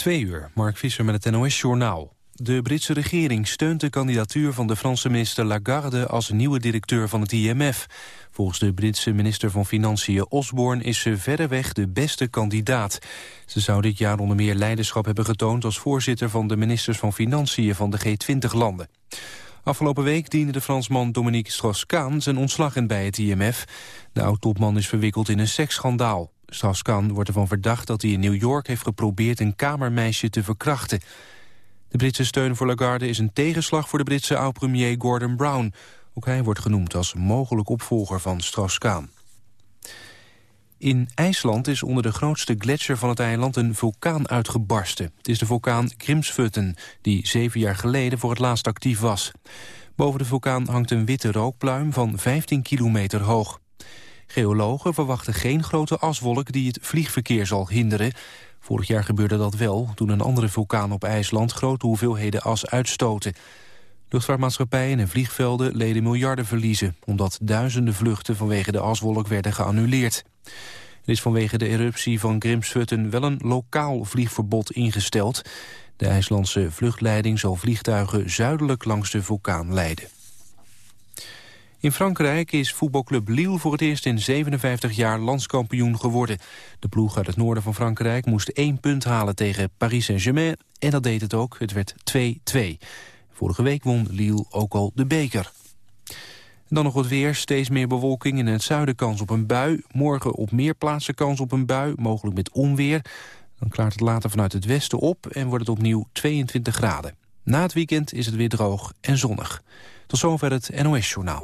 Twee uur, Mark Visser met het NOS-journaal. De Britse regering steunt de kandidatuur van de Franse minister Lagarde... als nieuwe directeur van het IMF. Volgens de Britse minister van Financiën Osborne... is ze verreweg de beste kandidaat. Ze zou dit jaar onder meer leiderschap hebben getoond... als voorzitter van de ministers van Financiën van de G20-landen. Afgelopen week diende de Fransman Dominique Strauss-Kaan zijn ontslag in bij het IMF. De oud-topman is verwikkeld in een seksschandaal. Strauss-Kaan wordt ervan verdacht dat hij in New York heeft geprobeerd een kamermeisje te verkrachten. De Britse steun voor Lagarde is een tegenslag voor de Britse oud-premier Gordon Brown. Ook hij wordt genoemd als mogelijk opvolger van Strauss-Kaan. In IJsland is onder de grootste gletsjer van het eiland een vulkaan uitgebarsten. Het is de vulkaan Grimsvötn, die zeven jaar geleden voor het laatst actief was. Boven de vulkaan hangt een witte rookpluim van 15 kilometer hoog. Geologen verwachten geen grote aswolk die het vliegverkeer zal hinderen. Vorig jaar gebeurde dat wel, toen een andere vulkaan op IJsland grote hoeveelheden as uitstoten. Luchtvaartmaatschappijen en vliegvelden leden miljarden verliezen... omdat duizenden vluchten vanwege de aswolk werden geannuleerd. Er is vanwege de eruptie van Grimsvötn wel een lokaal vliegverbod ingesteld. De IJslandse vluchtleiding zal vliegtuigen zuidelijk langs de vulkaan leiden. In Frankrijk is voetbalclub Lille voor het eerst in 57 jaar landskampioen geworden. De ploeg uit het noorden van Frankrijk moest één punt halen tegen Paris Saint-Germain. En dat deed het ook, het werd 2-2. Vorige week won Lille ook al de beker. dan nog wat weer, steeds meer bewolking in het zuiden kans op een bui. Morgen op meer plaatsen kans op een bui, mogelijk met onweer. Dan klaart het later vanuit het westen op en wordt het opnieuw 22 graden. Na het weekend is het weer droog en zonnig. Tot zover het NOS-journaal.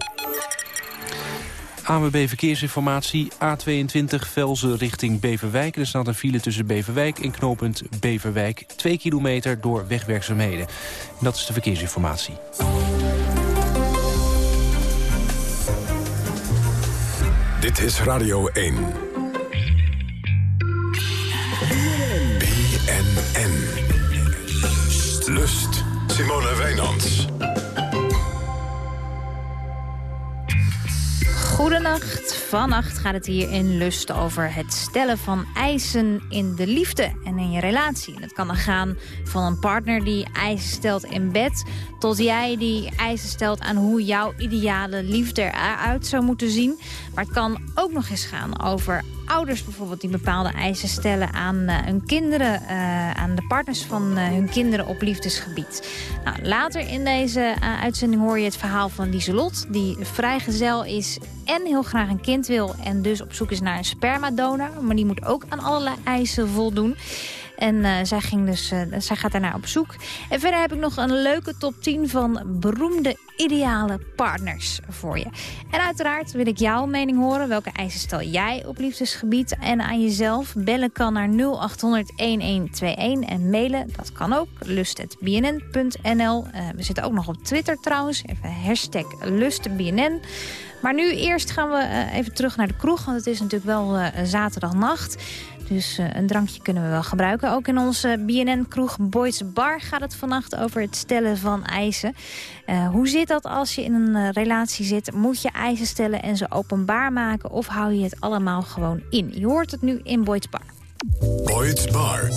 AWB Verkeersinformatie, A22 Velzen richting Beverwijk. Er staat een file tussen Beverwijk en knooppunt Beverwijk. 2 kilometer door wegwerkzaamheden. dat is de verkeersinformatie. Dit is Radio 1. BNN. Lust. Simone Wijnands. Goedenacht. Vannacht gaat het hier in Lust over het stellen van eisen in de liefde en in je relatie. het kan dan gaan van een partner die eisen stelt in bed... tot jij die eisen stelt aan hoe jouw ideale liefde eruit zou moeten zien. Maar het kan ook nog eens gaan over ouders bijvoorbeeld die bepaalde eisen stellen aan uh, hun kinderen, uh, aan de partners van uh, hun kinderen op liefdesgebied. Nou, later in deze uitzending hoor je het verhaal van Lieselot, die vrijgezel is en heel graag een kind wil en dus op zoek is naar een spermadonor. Maar die moet ook aan allerlei eisen voldoen. En uh, zij, ging dus, uh, zij gaat daarnaar op zoek. En verder heb ik nog een leuke top 10 van beroemde ideale partners voor je. En uiteraard wil ik jouw mening horen. Welke eisen stel jij op liefdesgebied en aan jezelf? Bellen kan naar 0800-1121 en mailen, dat kan ook, lust.bnn.nl. Uh, we zitten ook nog op Twitter trouwens, even hashtag lustbnn. Maar nu eerst gaan we even terug naar de kroeg, want het is natuurlijk wel zaterdagnacht. Dus uh, een drankje kunnen we wel gebruiken. Ook in onze BNN-kroeg Boys Bar gaat het vannacht over het stellen van eisen. Uh, hoe zit dat als je in een uh, relatie zit? Moet je eisen stellen en ze openbaar maken? Of hou je het allemaal gewoon in? Je hoort het nu in Boys Bar. Boys Bar.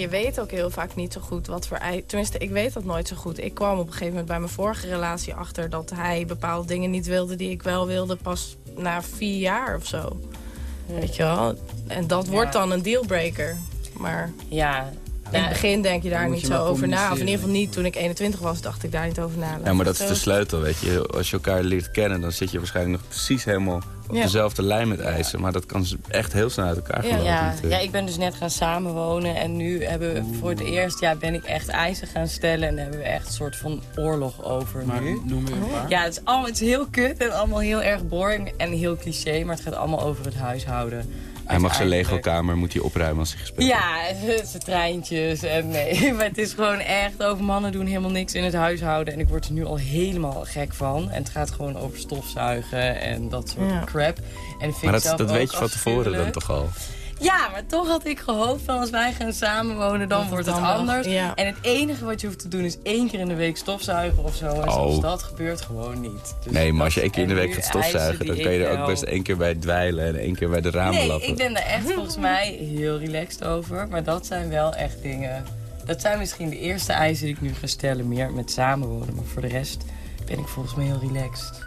Je weet ook heel vaak niet zo goed wat voor. Tenminste, ik weet dat nooit zo goed. Ik kwam op een gegeven moment bij mijn vorige relatie achter... dat hij bepaalde dingen niet wilde die ik wel wilde... pas na vier jaar of zo. Weet je wel? En dat wordt dan een dealbreaker. Maar ja, in het begin denk je daar niet zo over na. Of in ieder geval niet toen ik 21 was, dacht ik daar niet over na. Ja, maar dat is de sleutel, weet je. Als je elkaar leert kennen, dan zit je waarschijnlijk nog precies helemaal op ja. dezelfde lijn met eisen. Maar dat kan echt heel snel uit elkaar gelopen. Ja, ja, ik ben dus net gaan samenwonen. En nu hebben we voor het eerst, ja, ben ik echt eisen gaan stellen. En hebben we echt een soort van oorlog over maar, nu. noem je een paar. Ja, het is, allemaal, het is heel kut en allemaal heel erg boring en heel cliché. Maar het gaat allemaal over het huishouden. Hij mag zijn Lego-kamer moet hij opruimen als hij gespeeld Ja, zijn treintjes. En nee, maar het is gewoon echt over mannen doen helemaal niks in het huishouden. En ik word er nu al helemaal gek van. En het gaat gewoon over stofzuigen en dat soort Ja. crap. En dat vind Maar ik dat, zelf dat weet je van tevoren dan toch al? Ja, maar toch had ik gehoopt van als wij gaan samenwonen, dan wordt het anders. Ja. En het enige wat je hoeft te doen is één keer in de week stofzuigen of zo. En Oh. zelfs dat gebeurt gewoon niet. Dus Nee, maar als je één keer in de week gaat stofzuigen... dan kan je er ook best één keer bij dweilen... en één keer bij de ramen Nee, lappen. ik ben daar echt volgens mij heel relaxed over. Maar dat zijn wel echt dingen... Dat zijn misschien de eerste eisen die ik nu ga stellen. Meer met samenwonen. Maar voor de rest ben ik volgens mij heel relaxed.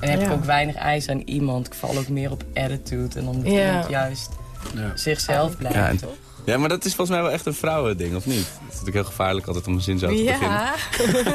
En heb Ja. ik ook weinig eisen aan iemand. Ik val ook meer op attitude. En omdat Ja. iemand juist Ja. Zichzelf blijft, Ja, en- toch? Ja, maar dat is volgens mij wel echt een vrouwending, of niet? Het is natuurlijk heel gevaarlijk altijd om een zin zo te beginnen. Ja,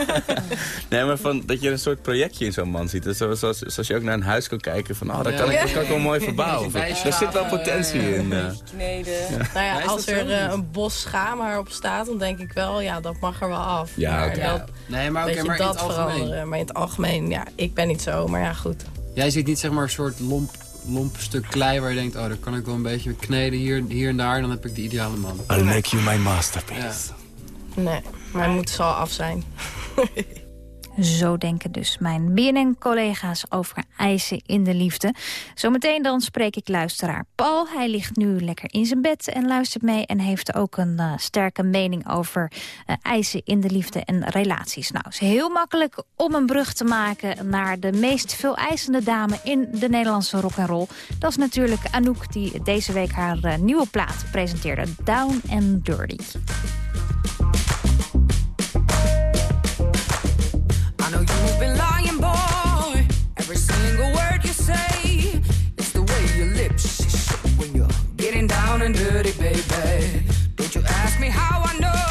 Nee, maar van, dat je een soort projectje in zo'n man ziet. Dus zoals, zoals, zoals je ook naar een huis kan kijken van... oh, daar kan, ik, dat kan ik wel mooi verbouwen. Daar zit wel potentie in. eh. Kneden. nou ja, als dat er eh, een bos schaamhaar op staat, dan denk ik wel, ja, dat mag er wel af. Ja, Maar oké. dat, Nee, maar je, maar in dat het algemeen. veranderen. Maar in het algemeen, ja, ik ben niet zo, maar ja, goed. Jij ziet niet zeg maar een soort lomp, lomp stuk klei waar je denkt... oh, daar kan ik wel een beetje kneden hier, hier en daar... en dan heb ik de ideale man. I'll make you my masterpiece. Ja. Nee, maar het moet zal af zijn. Zo denken dus mijn BNN-collega's over eisen in de liefde. Zometeen dan spreek ik luisteraar Paul. Hij ligt nu lekker in zijn bed en luistert mee... en heeft ook een eh, sterke mening over eh, eisen in de liefde en relaties. Nou, is heel makkelijk om een brug te maken... naar de meest veel eisende dame in de Nederlandse rock'n'roll. Dat is natuurlijk Anouk, die deze week haar eh, nieuwe plaat presenteerde. Down and Dirty. And dirty, baby. Don't you ask me how I know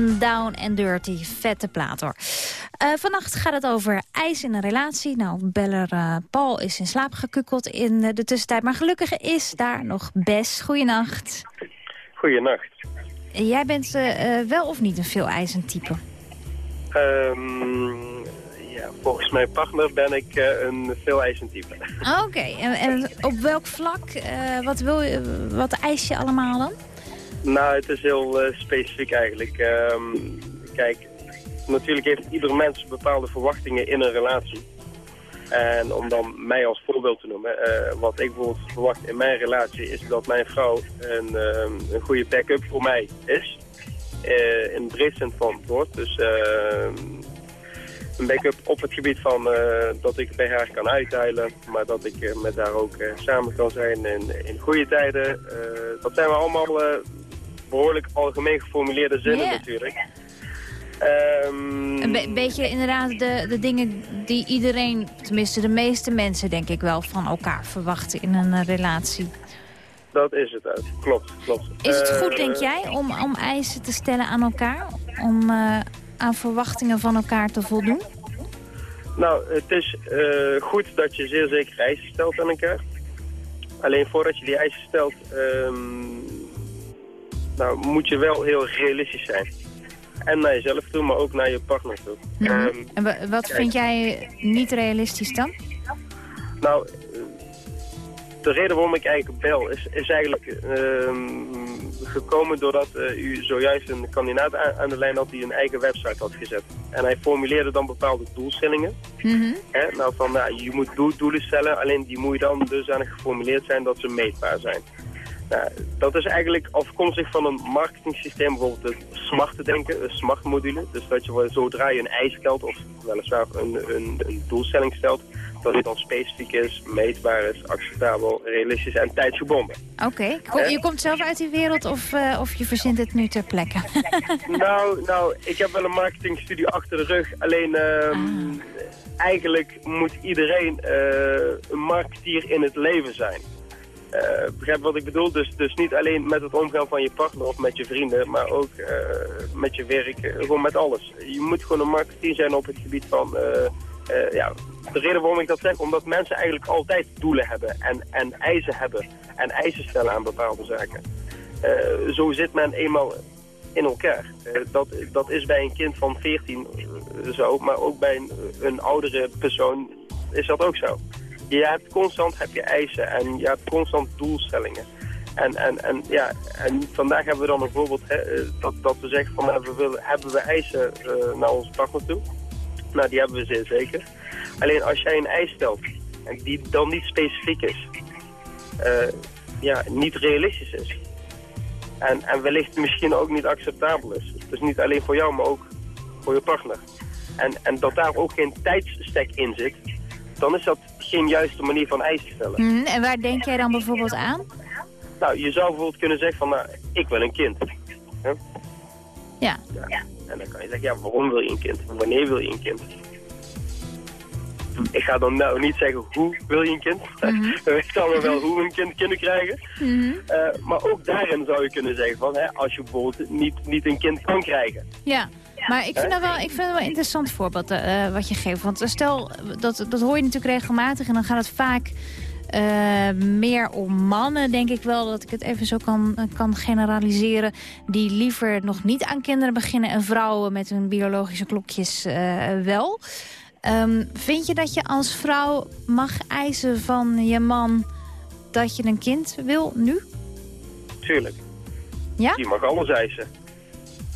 en Down and Dirty, vette plaat hoor. Uh, vannacht gaat het over ijs in een relatie. Nou, beller uh, Paul is in slaap gekukkeld in de tussentijd. Maar gelukkig is daar nog Bes. Goeienacht. Goeienacht. Jij bent wel of niet een veel ijzend type? Um, ja, volgens mijn partner ben ik een veel ijzend type. Oké, en, en, op welk vlak? wat, wil je, wat eis je allemaal dan? Nou, het is heel specifiek eigenlijk. Um, kijk, natuurlijk heeft ieder mens bepaalde verwachtingen in een relatie. En om dan mij als voorbeeld te noemen, uh, wat ik bijvoorbeeld verwacht in mijn relatie is dat mijn vrouw een, uh, een goede backup voor mij is. Uh, in het breedste van het woord. Dus een backup op het gebied van dat ik bij haar kan uithuilen, maar dat ik met haar ook samen kan zijn in, in goede tijden. dat zijn we allemaal behoorlijk algemeen geformuleerde zinnen natuurlijk. Um, een beetje inderdaad de, de dingen die iedereen, tenminste de meeste mensen denk ik wel, van elkaar verwachten in een uh, relatie. Dat is het uit, klopt. klopt. Is het goed, denk eh, jij, om, om eisen te stellen aan elkaar? Om uh, aan verwachtingen van elkaar te voldoen? Nou, het is goed dat je zeer zeker eisen stelt aan elkaar. Alleen voordat je die eisen stelt, um, nou, moet je wel heel realistisch zijn. En naar jezelf toe, maar ook naar je partner toe. Mhm. Ehm, en wat vind jij niet realistisch dan? Nou, de reden waarom ik eigenlijk bel is, is eigenlijk ehm, gekomen doordat uh, u zojuist een kandidaat aan, de lijn had die een eigen website had gezet. En hij formuleerde dan bepaalde doelstellingen. Mm nou, van, nou, je moet doelen stellen, alleen die moet je dan dusdanig geformuleerd zijn dat ze meetbaar zijn. Nou, dat is eigenlijk afkomstig van een marketingsysteem, bijvoorbeeld het smart denken, een smart module. Dus dat je zodra je een eis stelt, of weliswaar een, een, een doelstelling stelt, dat het dan specifiek is, meetbaar is, acceptabel, realistisch en tijdsgebonden. Oké, je komt zelf uit die wereld of, uh, of je verzint het nu ter plekke? nou, nou, ik heb wel een marketingstudie achter de rug, alleen uh, eigenlijk moet iedereen uh, een marketeer in het leven zijn. Uh, begrijp wat ik bedoel? Dus, dus niet alleen met het omgaan van je partner of met je vrienden, maar ook uh, met je werk, uh, gewoon met alles. Je moet gewoon een marketeer zijn op het gebied van, ja, de reden waarom ik dat zeg, omdat mensen eigenlijk altijd doelen hebben en, en eisen hebben en eisen stellen aan bepaalde zaken. zo zit men eenmaal in elkaar. dat, dat is bij een kind van 14 zo, maar ook bij een, een oudere persoon is dat ook zo je hebt constant heb je eisen en je hebt constant doelstellingen. En, en, en, ja, en vandaag hebben we dan een voorbeeld hè, eh, dat, dat we zeggen van we willen, hebben we eisen uh, naar onze partner toe. Nou, die hebben we zeer zeker. Alleen als jij een eis stelt en die dan niet specifiek is, ja, niet realistisch is. En, en wellicht misschien ook niet acceptabel is. Dus niet alleen voor jou, maar ook voor je partner. En, en dat daar ook geen tijdstek in zit, dan is dat geen juiste manier van eisen stellen. Mhm, en waar denk jij dan bijvoorbeeld aan? Nou, je zou bijvoorbeeld kunnen zeggen van, nou, ik wil een kind. Ja. ja. En dan kan je zeggen, ja, waarom wil je een kind? Wanneer wil je een kind? Ik ga dan nou niet zeggen hoe wil je een kind. Mm -hmm. We weten wel hoe we een kind kunnen krijgen. Mm -hmm. uh, maar ook daarin zou je kunnen zeggen van, hè, als je bijvoorbeeld niet, niet een kind kan krijgen. Ja. Maar ik vind, dat wel, ik vind het wel een interessant voorbeeld uh, wat je geeft. Want stel, dat, dat hoor je natuurlijk regelmatig en dan gaat het vaak... Uh, meer om mannen, denk ik wel, dat ik het even zo kan, kan generaliseren... die liever nog niet aan kinderen beginnen... en vrouwen met hun biologische klokjes uh, wel. Um, vind je dat je als vrouw mag eisen van je man dat je een kind wil nu? Tuurlijk. Ja? Je mag alles eisen.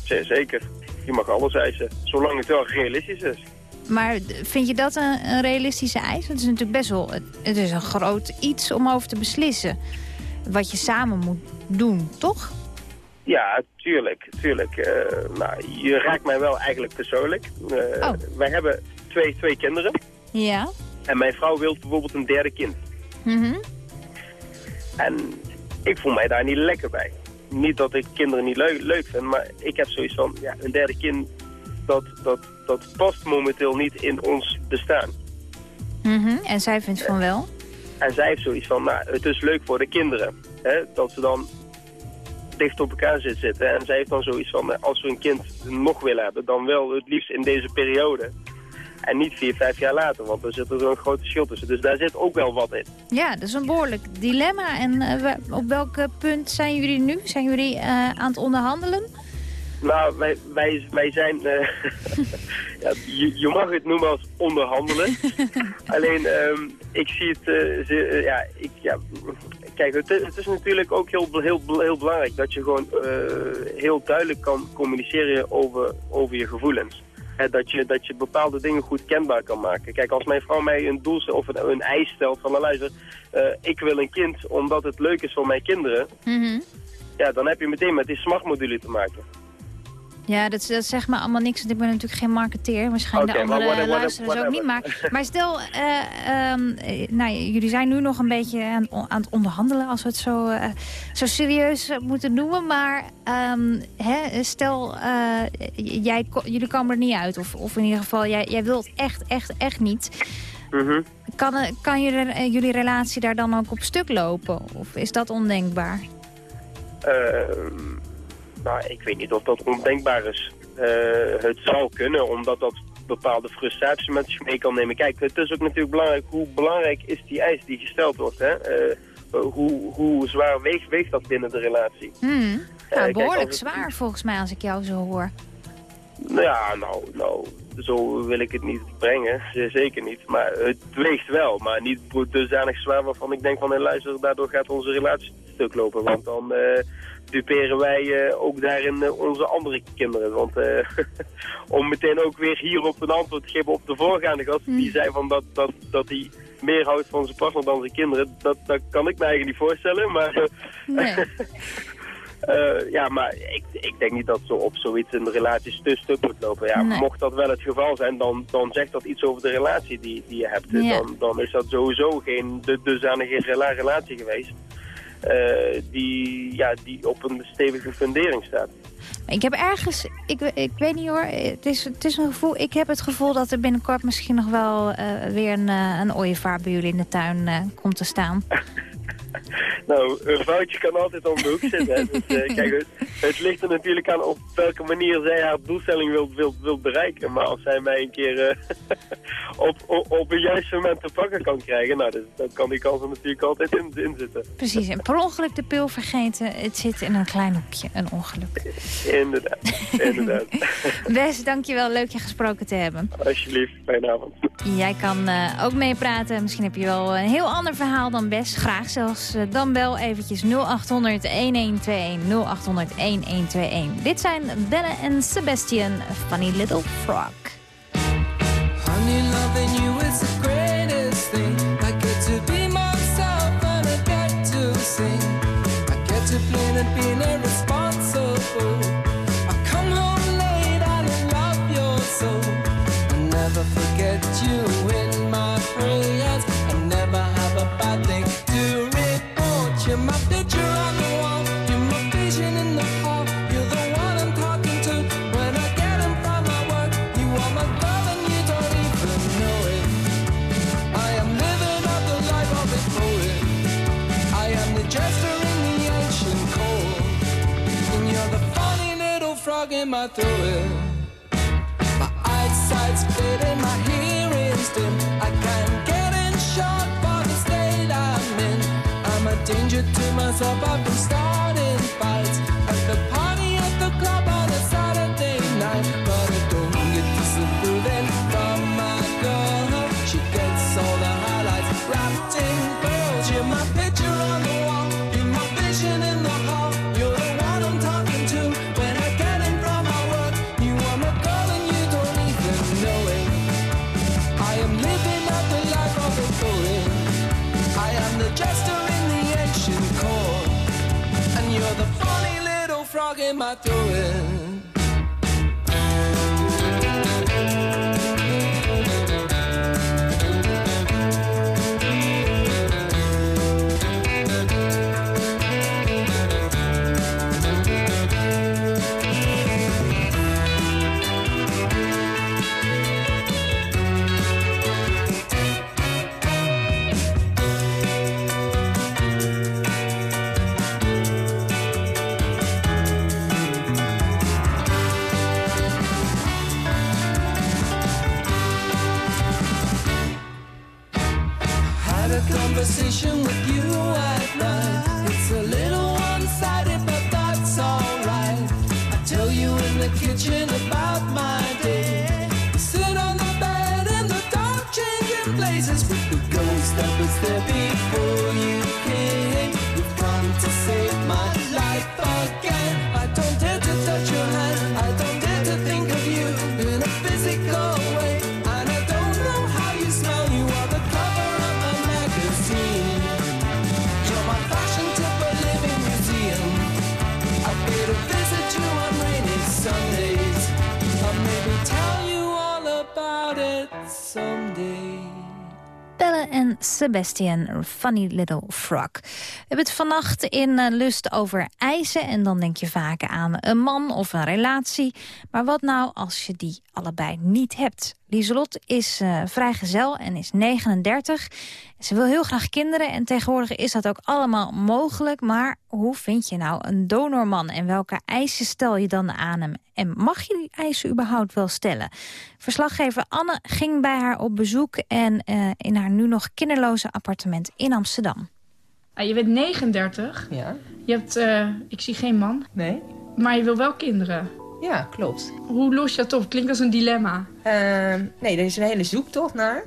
Zeker. Je mag alles eisen, zolang het wel realistisch is. Maar vind je dat een, een realistische eis? Het is natuurlijk best wel het is een groot iets om over te beslissen. Wat je samen moet doen, toch? Ja, tuurlijk. tuurlijk. Uh, nou, je raakt mij wel eigenlijk persoonlijk. Uh, oh. Wij hebben twee, twee kinderen. Ja. En mijn vrouw wil bijvoorbeeld een derde kind. Mm En ik voel mij daar niet lekker bij niet dat ik kinderen niet leuk, leuk vind, maar ik heb zoiets van, ja, een derde kind, dat, dat, dat past momenteel niet in ons bestaan. Mm En zij vindt van wel? En zij heeft zoiets van, nou, het is leuk voor de kinderen. Hè, dat ze dan dicht op elkaar zit zitten. En zij heeft dan zoiets van, eh, als we een kind nog willen hebben, dan wel het liefst in deze periode. En niet vier, vijf jaar later, want er zit er zo'n grote verschil tussen. Dus daar zit ook wel wat in. Ja, dat is een behoorlijk dilemma. En eh, op welk punt zijn jullie nu? Zijn jullie eh, aan het onderhandelen? Nou, wij, wij, wij zijn... eh, ja, je, je mag het noemen als onderhandelen. Alleen, ehm, ik zie het... eh, ze- eh, ja, ik, ja, kijk, het, is- het is natuurlijk ook heel, heel, heel belangrijk... dat je gewoon eh, heel duidelijk kan communiceren over, over je gevoelens. Hè, dat, je, dat je bepaalde dingen goed kenbaar kan maken. Kijk, als mijn vrouw mij een doel of een, een eis stelt van... nou, luister, eh, ik wil een kind omdat het leuk is voor mijn kinderen... Mhm. ja, dan heb je meteen met die smartmodule te maken. Ja, dat, dat zegt me allemaal niks. want Ik ben natuurlijk geen marketeer. Waarschijnlijk de maar andere luisteraars ook niet. Maar, maar stel, eh, ehm, eh, nou, jullie zijn nu nog een beetje aan, aan het onderhandelen... als we het zo, eh, zo serieus moeten noemen. Maar ehm, hè, stel, jij, jullie komen er niet uit. Of, of in ieder geval, jij, jij wilt echt, echt, echt niet. Mhm. Kan, kan jullie, jullie relatie daar dan ook op stuk lopen? Of is dat ondenkbaar? Ehm, nou, ik weet niet of dat ondenkbaar is. Eh, het zou kunnen, omdat dat bepaalde frustraties met zich mee kan nemen. Kijk, het is ook natuurlijk belangrijk hoe belangrijk is die eis die gesteld wordt. Hè? Eh, hoe, hoe zwaar weegt, weegt dat binnen de relatie? Hmm. Eh, Nou, behoorlijk het- zwaar volgens mij als ik jou zo hoor. Nou ja, nou, nou, zo wil ik het niet brengen. Zeker niet. Maar het weegt wel, maar niet dusdanig zwaar waarvan ik denk van... Hey, luister, daardoor gaat onze relatie stuk lopen. Want dan eh, duperen wij eh, ook daarin eh, onze andere kinderen. Want eh, om meteen ook weer hierop een antwoord te geven op de voorgaande gast... die zei van dat, dat, dat hij meer houdt van zijn partner dan zijn kinderen. Dat, dat kan ik me eigenlijk niet voorstellen, maar... Nee. ja, maar ik, ik denk niet dat zo op zoiets in de relaties te stuk moet lopen. Ja, Nee. Mocht dat wel het geval zijn, dan, dan zegt dat iets over de relatie die, die je hebt. Ja. Dan, dan is dat sowieso geen de, dusdanige rela- relatie geweest. Eh, die, ja, die op een stevige fundering staat. Ik heb ergens, ik, ik weet niet hoor, het is, het is een gevoel. Ik heb het gevoel dat er binnenkort misschien nog wel eh, weer een, eh, een ooievaar bij jullie in de tuin komt te staan. Nou, een foutje kan altijd om de hoek zitten. Hè. Dus, eh, kijk, het, het ligt er natuurlijk aan op welke manier zij haar doelstelling wil, wil, wil bereiken. Maar als zij mij een keer eh, op, op, op een juist moment te pakken kan krijgen, nou, dus, dan kan die kans er natuurlijk altijd in, in zitten. Precies, en per ongeluk de pil vergeten. Het zit in een klein hoekje, een ongeluk. Inderdaad, inderdaad. Wes, dankjewel. Leuk je gesproken te hebben. Alsjeblieft, fijne avond. Jij kan eh, ook meepraten. Misschien heb je wel een heel ander verhaal dan Bes. Graag zelfs. Eh, dan bel eventjes 0800 1121 0800 1121. Dit zijn Belle en Sebastian, Funny Little Frog. You never forget frog in my throat. My eyesight's clear and my hearing's dim. I can't get in shot for the state I'm in. I'm a danger to myself. I've been starting fights En Sebastian, Funny Little Frog. We hebben het vannacht in eh, Lust over eisen. En dan denk je vaak aan een man of een relatie. Maar wat nou als je die allebei niet hebt? Lieselot is eh, vrijgezel en is 39. Ze wil heel graag kinderen en tegenwoordig is dat ook allemaal mogelijk. Maar hoe vind je nou een donorman en welke eisen stel je dan aan hem? En mag je die eisen überhaupt wel stellen? Verslaggever Anne ging bij haar op bezoek en eh, in haar nu nog kinderloze appartement in Amsterdam. Ah, je bent 39. Ja. Je hebt, eh, ik zie geen man. Nee? Maar je wil wel kinderen. Ja, klopt. Hoe los je dat op? Klinkt als een dilemma. Ehm, nee, er is een hele zoektocht naar.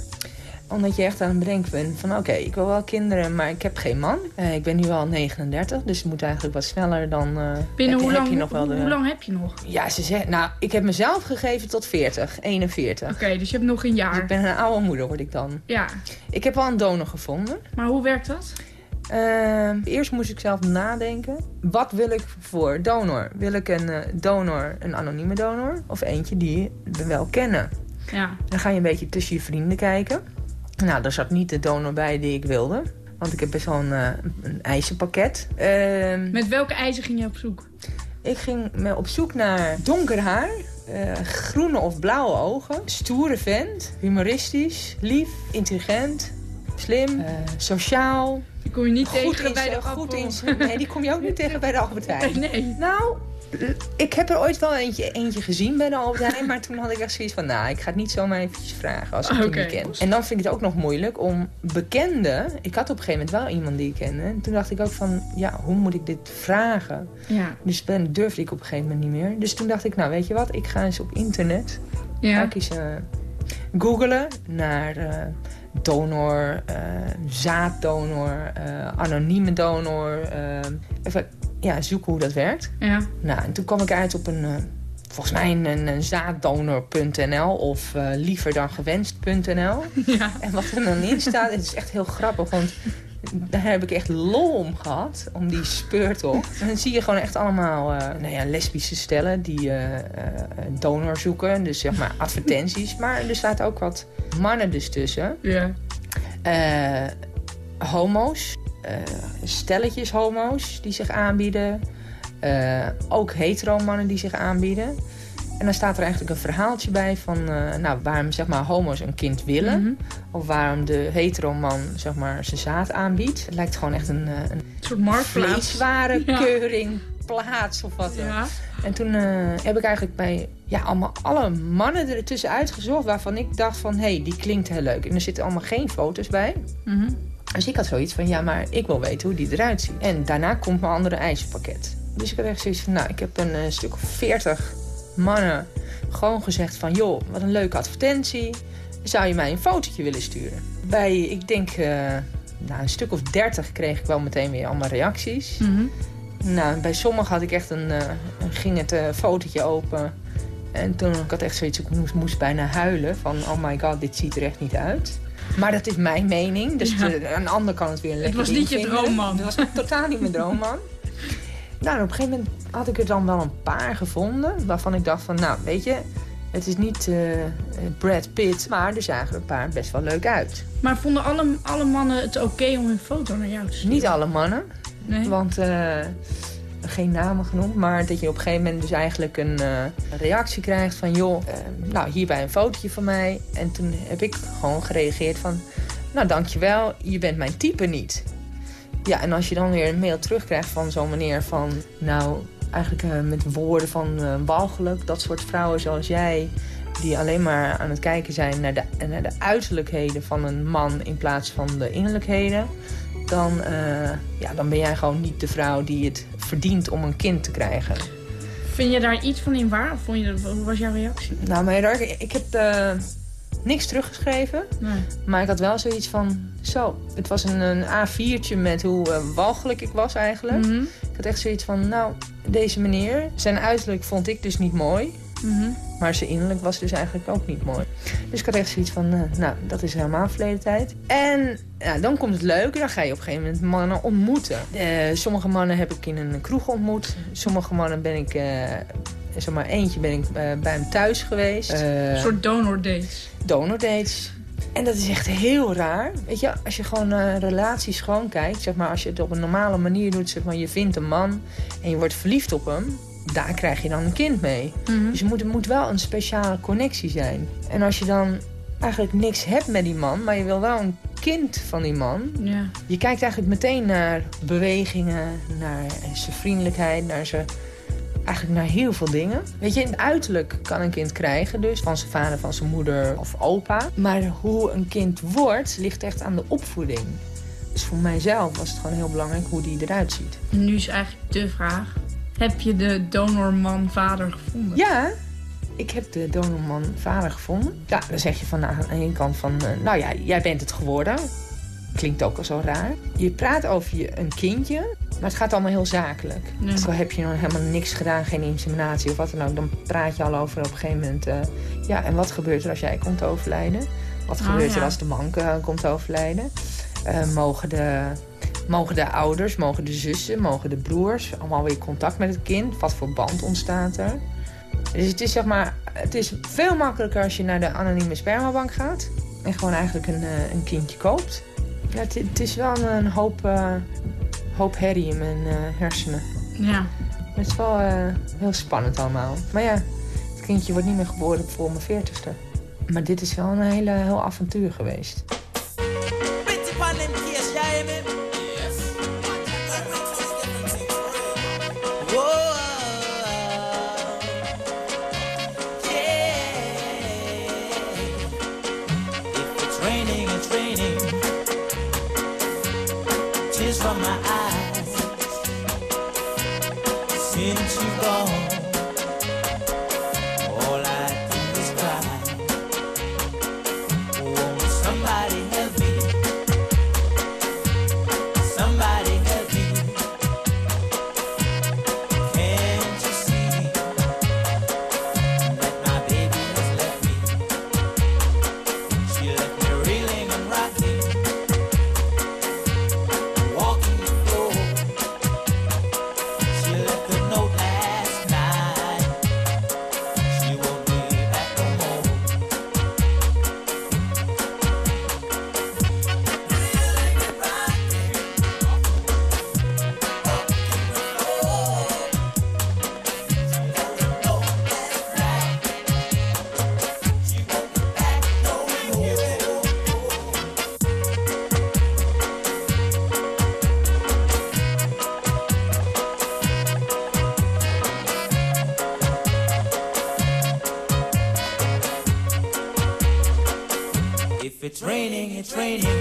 Omdat je echt aan het bedenken bent van... oké, ik wil wel kinderen, maar ik heb geen man. Eh, ik ben nu al 39, dus het moet eigenlijk wat sneller dan... eh, Binnen hoe lang, je nog wel de... hoe lang heb je nog? Oké, Ja, ze zeggen... Nou, ik heb mezelf gegeven tot 40, 41. dus je hebt nog een Dus jaar. ik ben een oude moeder, word ik dan. Ja, Ik heb al een donor gevonden. maar hoe werkt dat? Ehm, eerst moest ik zelf nadenken. Wat wil ik voor donor? Wil ik een eh, donor, een anonieme donor? Of eentje die we wel kennen? Ja. Dan ga je een beetje tussen je vrienden kijken. Nou, daar zat niet de donor bij die ik wilde. Want ik heb best wel een, eh, een eisenpakket. Ehm, Met welke eisen ging je op zoek? ik ging me op zoek naar donker haar. eh, groene of blauwe ogen. Stoere vent. Humoristisch. Lief. Intelligent. Slim. eh, sociaal. Die kom je niet Goed tegen in bij de goed in Nee, die kom je ook niet tegen bij de Albert Heijn. Nee. Nou, ik heb er ooit wel eentje, eentje gezien bij de Albert Heijn. maar toen had ik echt zoiets van, nou, ik ga het niet zomaar eventjes vragen als ik oké. niet ken. En dan vind ik het ook nog moeilijk om bekenden... Ik had op een gegeven moment wel iemand die ik kende. En toen dacht ik ook van, ja, hoe moet ik dit vragen? Ja. Dus ben, durfde ik op een gegeven moment niet meer. Dus toen dacht ik, nou, weet je wat? Ik ga eens op internet... Ga Ja. ik eens eh, googelen naar eh, donor, eh, zaaddonor, eh, anonieme donor. eh, even ja, zoeken hoe dat werkt. Ja. Nou, en toen kwam ik uit op een, volgens mij een, zaaddonor.nl of liever dan gewenst.nl. Ja. En wat er dan in staat, het is echt heel grappig, want daar heb ik echt lol om gehad, om die speurtocht. En dan zie je gewoon echt allemaal eh, nou ja, lesbische stellen die eh, een donor zoeken. Dus zeg maar advertenties. Maar er staat ook wat mannen dus tussen. Ja. Homo's, stelletjes homo's die zich aanbieden. Ook hetero mannen die zich aanbieden. En dan staat er eigenlijk een verhaaltje bij van eh, nou, waarom zeg maar, homo's een kind willen. Mhm. Of waarom de hetero man zeg maar, zijn zaad aanbiedt. Het lijkt gewoon echt een, eh, een Een soort marktplaats. vleeswarenkeuring plaats of wat dan. Ja. En toen eh, heb ik eigenlijk bij ja, allemaal alle mannen er tussen uitgezocht... waarvan ik dacht van, hé, hey, die klinkt heel leuk. En er zitten allemaal geen foto's bij. Mhm. Dus ik had zoiets van, ja, maar ik wil weten hoe die eruit ziet. En daarna komt mijn andere eisenpakket. Dus ik had echt zoiets van, nou, ik heb een stuk of veertig mannen gewoon gezegd van... joh, wat een leuke advertentie. Zou je mij een fotootje willen sturen? Bij, ik denk, nou, een stuk of dertig kreeg ik wel meteen weer allemaal reacties. Mhm. Nou, bij sommigen had ik echt een, eh, een- ging het eh, fotootje open. En toen ik had echt zoiets, ik moest, moest bijna huilen van, oh my god, dit ziet er echt niet uit. Maar dat is mijn mening, dus Ja. de- een ander kan het weer een Het lekker was ding niet je droomman. Het was totaal niet mijn droomman. Nou, op een gegeven moment had ik er dan wel een paar gevonden, waarvan ik dacht van, nou, weet je, het is niet eh, Brad Pitt, maar er zagen er een paar best wel leuk uit. Maar vonden alle, alle mannen het oké om hun foto naar jou te sturen? Niet alle mannen, Nee. Want eh, geen namen genoemd, maar dat je op een gegeven moment dus eigenlijk een eh, reactie krijgt van joh, nou hierbij een fotootje van mij. En toen heb ik gewoon gereageerd van, nou dankjewel, je bent mijn type niet. Ja, en als je dan weer een mail terugkrijgt van zo'n meneer van, nou eigenlijk eh, met woorden van walgelijk, dat soort vrouwen zoals jij, die alleen maar aan het kijken zijn naar de, naar de uiterlijkheden van een man in plaats van de innerlijkheden, dan, eh, ja, dan ben jij gewoon niet de vrouw die het verdient om een kind te krijgen. Vind je daar iets van in waar? Of vond je dat, hoe was jouw reactie? Nou, mijn reactie, ik heb niks teruggeschreven. Nee. Maar ik had wel zoiets van, zo, het was een, een A4'tje met hoe uh, walgelijk ik was eigenlijk. Mhm. Ik had echt zoiets van, nou, deze meneer, zijn uiterlijk vond ik dus niet mooi. Mhm. Maar zijn innerlijk was dus eigenlijk ook niet mooi. Dus ik had echt zoiets van, eh, nou, dat is helemaal verleden tijd. En ja, dan komt het leuke, dan ga je op een gegeven moment mannen ontmoeten. Eh, sommige mannen heb ik in een kroeg ontmoet. Sommige mannen ben ik, eh, zeg maar eentje ben ik eh, bij hem thuis geweest. Eh, Een soort donor dates. donor dates. En dat is echt heel raar. Weet je, als je gewoon naar relaties gewoon kijkt, zeg maar, als je het op een normale manier doet, zeg maar, je vindt een man en je wordt verliefd op hem, daar krijg je dan een kind mee. Mhm. Dus er moet, moet wel een speciale connectie zijn. En als je dan eigenlijk niks hebt met die man, maar je wil wel een kind van die man, Ja. je kijkt eigenlijk meteen naar bewegingen, naar zijn vriendelijkheid, naar zijn. Eigenlijk naar heel veel dingen. Weet je, in het uiterlijk kan een kind krijgen, dus van zijn vader, van zijn moeder of opa. Maar hoe een kind wordt, ligt echt aan de opvoeding. Dus voor mijzelf was het gewoon heel belangrijk hoe die eruit ziet. Nu is eigenlijk de vraag. Heb je de donorman vader gevonden? Ja, ik heb de donorman vader gevonden. Ja, dan zeg je van nou, aan de ene kant van, eh, nou ja, jij bent het geworden. Klinkt ook al zo raar. Je praat over je, een kindje, maar het gaat allemaal heel zakelijk. Al heb je nog helemaal niks gedaan, geen inseminatie of wat dan ook, dan praat je al over op een gegeven moment. eh, ja, en wat gebeurt er als jij komt overlijden? Wat Ah, gebeurt er als de man eh, komt overlijden? Eh, mogen, de, mogen de ouders, mogen de zussen, mogen de broers allemaal weer contact met het kind? Wat voor band ontstaat er? Dus het is zeg maar, het is veel makkelijker als je naar de anonieme spermabank gaat. En gewoon eigenlijk een, een kindje koopt. Ja, het, het is wel een, een hoop, eh, hoop herrie in mijn eh, hersenen. Ja. Het is wel eh, heel spannend allemaal. Maar ja, het kindje wordt niet meer geboren voor mijn veertigste. Maar dit is wel een hele heel avontuur geweest. Raining,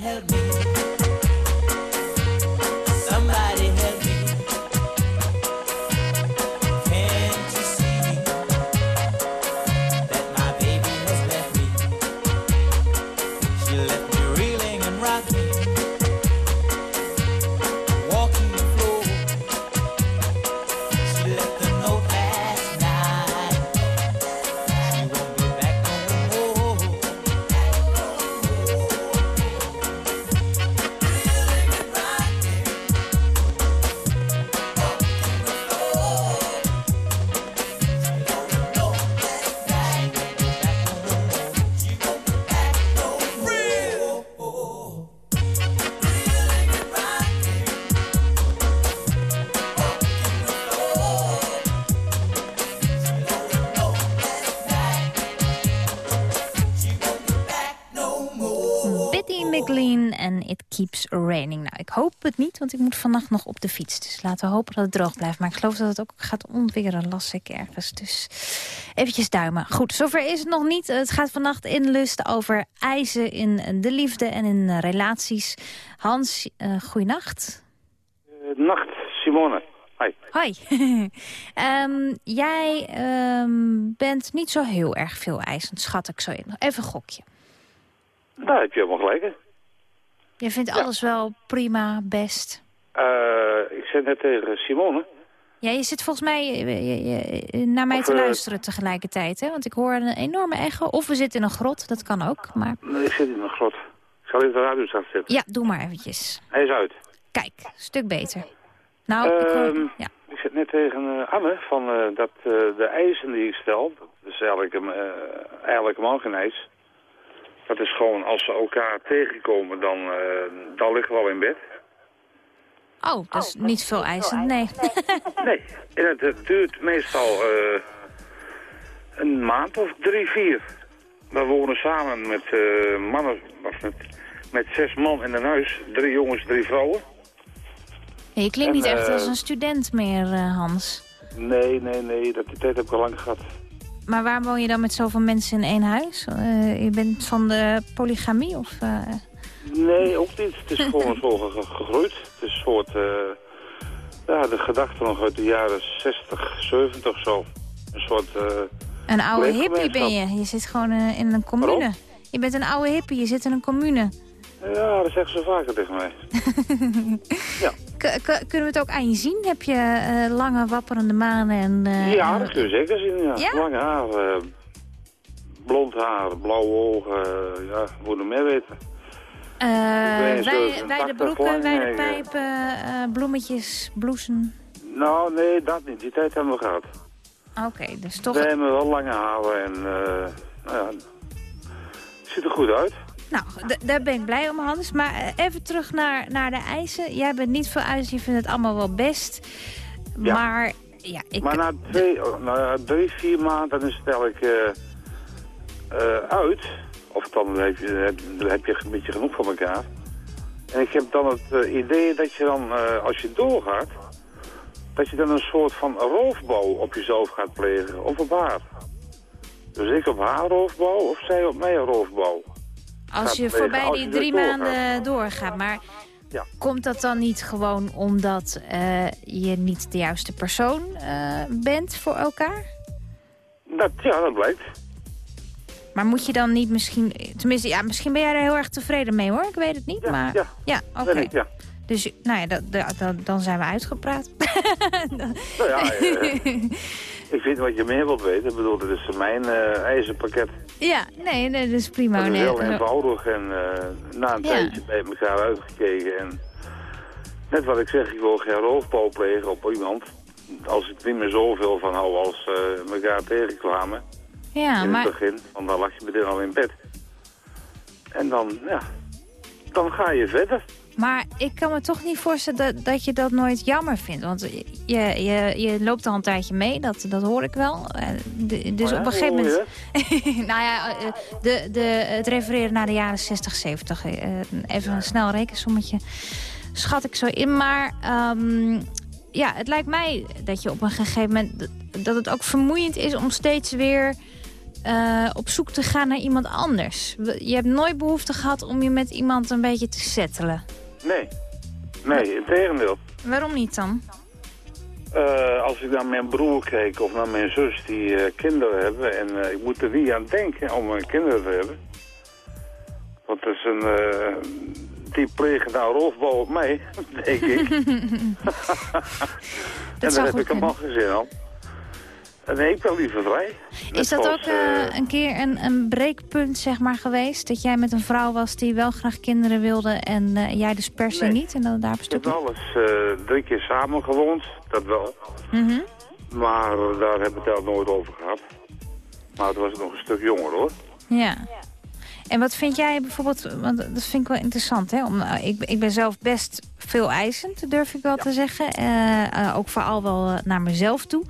help me. Keeps Raining. Nou, ik hoop het niet, want ik moet vannacht nog op de fiets. Dus laten we hopen dat het droog blijft. Maar ik geloof dat het ook gaat onweren, las ik ergens. Dus eventjes duimen. Goed, zover is het nog niet. Het gaat vannacht in lust over eisen in de liefde en in eh, relaties. Hans, uh, goeienacht. Nacht, Simone. Hoi. Hoi. Ehm, jij ehm, bent niet zo heel erg veel eisend, schat ik zo in. Even een gokje. Daar heb je helemaal gelijk? Je vindt alles wel prima, best. Eh, ik zei net tegen Simone. Ja, je zit volgens mij eh, je- je- je- naar mij Of, te eh, luisteren tegelijkertijd, hè? Want ik hoor een enorme echo. Of we zitten in een grot, dat kan ook. Maar Nee, ik zit in een grot. Ik zal even de radio zacht zetten. ja, doe maar eventjes. Hij is uit. Kijk, een stuk beter. Nou, ik Ehm, hoor... Ja. Ik zit net tegen eh, Anne van eh, dat eh, de eisen die ik stel, dat is eigenlijk, eh, eigenlijk helemaal geen eis. Dat is gewoon als ze elkaar tegenkomen, dan, eh, dan liggen we al in bed. Oh, dat is niet veel eisend, nee. Nee, en het, het duurt meestal eh, een maand of drie, vier. We wonen samen met eh, mannen, of met, met zes man in een huis. Drie jongens, drie vrouwen. je klinkt En, niet echt als een student meer, eh, Hans. Nee, nee, nee, dat, die tijd heb ik al lang gehad. Maar waar woon je dan met zoveel mensen in één huis? Eh, je bent van de polygamie of... eh, Nee, ook niet. Het is gewoon zo ge- gegroeid. Het is een soort, eh, ja, de gedachte nog uit de jaren 60, 70 zo. Een soort... eh, Een oude hippie ben je. Je zit gewoon in een commune. Waarom? Je bent een oude hippie, je zit in een commune. Ja, dat zeggen ze vaker tegen mij. K- kunnen we het ook aan je zien? Heb je eh, lange wapperende manen en... eh, ja, dat kun je zeker zien, ja. Ja? Lange haar, eh, blond haar, blauwe ogen, ja, moet je meer weten. Eh, wij, wij de broeken, wij de pijpen, bloemetjes, bloesem. Nou, nee, dat niet. Die tijd hebben we gehad. Oké, dus toch... We hebben wel lange haren en, eh, nou ja, het ziet er goed uit. Nou, daar ben ik blij om, Hans. Maar eh, even terug naar, naar de eisen. Jij bent niet veel eisen, je vindt het allemaal wel best. Ja. Maar, ja, ik... Maar na twee, oh, ja, drie, vier maanden dan het eigenlijk eh, eh, uit. Of dan heb je, heb, je een beetje genoeg van elkaar. En ik heb dan het idee dat je dan, als je doorgaat... dat je dan een soort van roofbouw op jezelf gaat plegen. Of op haar. Dus ik op haar roofbouw of zij op mij roofbouw. Als je voorbij als die je drie doorgaat. maanden doorgaat. Maar Ja. komt dat dan niet gewoon omdat eh, je niet de juiste persoon eh, bent voor elkaar? Dat, ja, dat blijkt. Maar moet je dan niet misschien... Tenminste, ja, misschien ben jij er heel erg tevreden mee, hoor. Ik weet het niet, maar... ja. ja oké. Ja. Dus, nou ja, dat, dat, dat- dan zijn we uitgepraat. Nou ja, eh, ik vind wat je meer wilt weten. Ik bedoel, dat is mijn eh ijzerpakket. ja, nee, nee, dat is prima. Dat is nee, heel eenvoudig en eh, na een Ja. tijdje bij elkaar uitgekeken. En net wat ik zeg, ik wil geen roofbouw plegen op iemand. Als ik niet meer zoveel van hou als eh elkaar tegenkwamen Ja, in maar... het begin. Want dan lag je meteen al in bed. En dan, ja, dan ga je verder. Maar ik kan me toch niet voorstellen dat, dat je dat nooit jammer vindt. Want je, je, je loopt al een tijdje mee, dat, dat hoor ik wel. Eh, de- dus Oh ja, op een gegeven moment... nou ja, eh, de, de, het refereren naar de jaren 60, 70. eh, even een snel rekensommetje. Schat ik zo in. Maar ehm, ja, het lijkt mij dat je op een gegeven moment... dat het ook vermoeiend is om steeds weer eh, op zoek te gaan naar iemand anders? Je hebt nooit behoefte gehad om je met iemand een beetje te settelen. Nee. Nee, in tegendeel. Waarom niet dan? Eh, als ik naar mijn broer keek of naar mijn zus die eh, kinderen hebben... en ik moet er niet aan denken om een kinderen te hebben. Want dat is een... die plegen nou roofbouw op mij, denk ik. en daar heb ik helemaal geen zin aan. Nee, ik ben liever vrij. Net Is dat zoals, ook eh, een keer een, een breekpunt zeg maar, geweest? Dat jij met een vrouw was die wel graag kinderen wilde en eh, jij dus per se Nee. niet? En het daar op Ik heb eens eh, drie keer samen gewoond, dat wel. Mhm. Maar eh, daar hebben we het nooit over gehad. Maar toen was ik nog een stuk jonger hoor. Ja. En wat vind jij bijvoorbeeld, want dat vind ik wel interessant, hè? Om, eh, ik, ik ben zelf best veel eisend, durf ik wel te zeggen. Eh, eh, ook vooral wel eh, naar mezelf toe.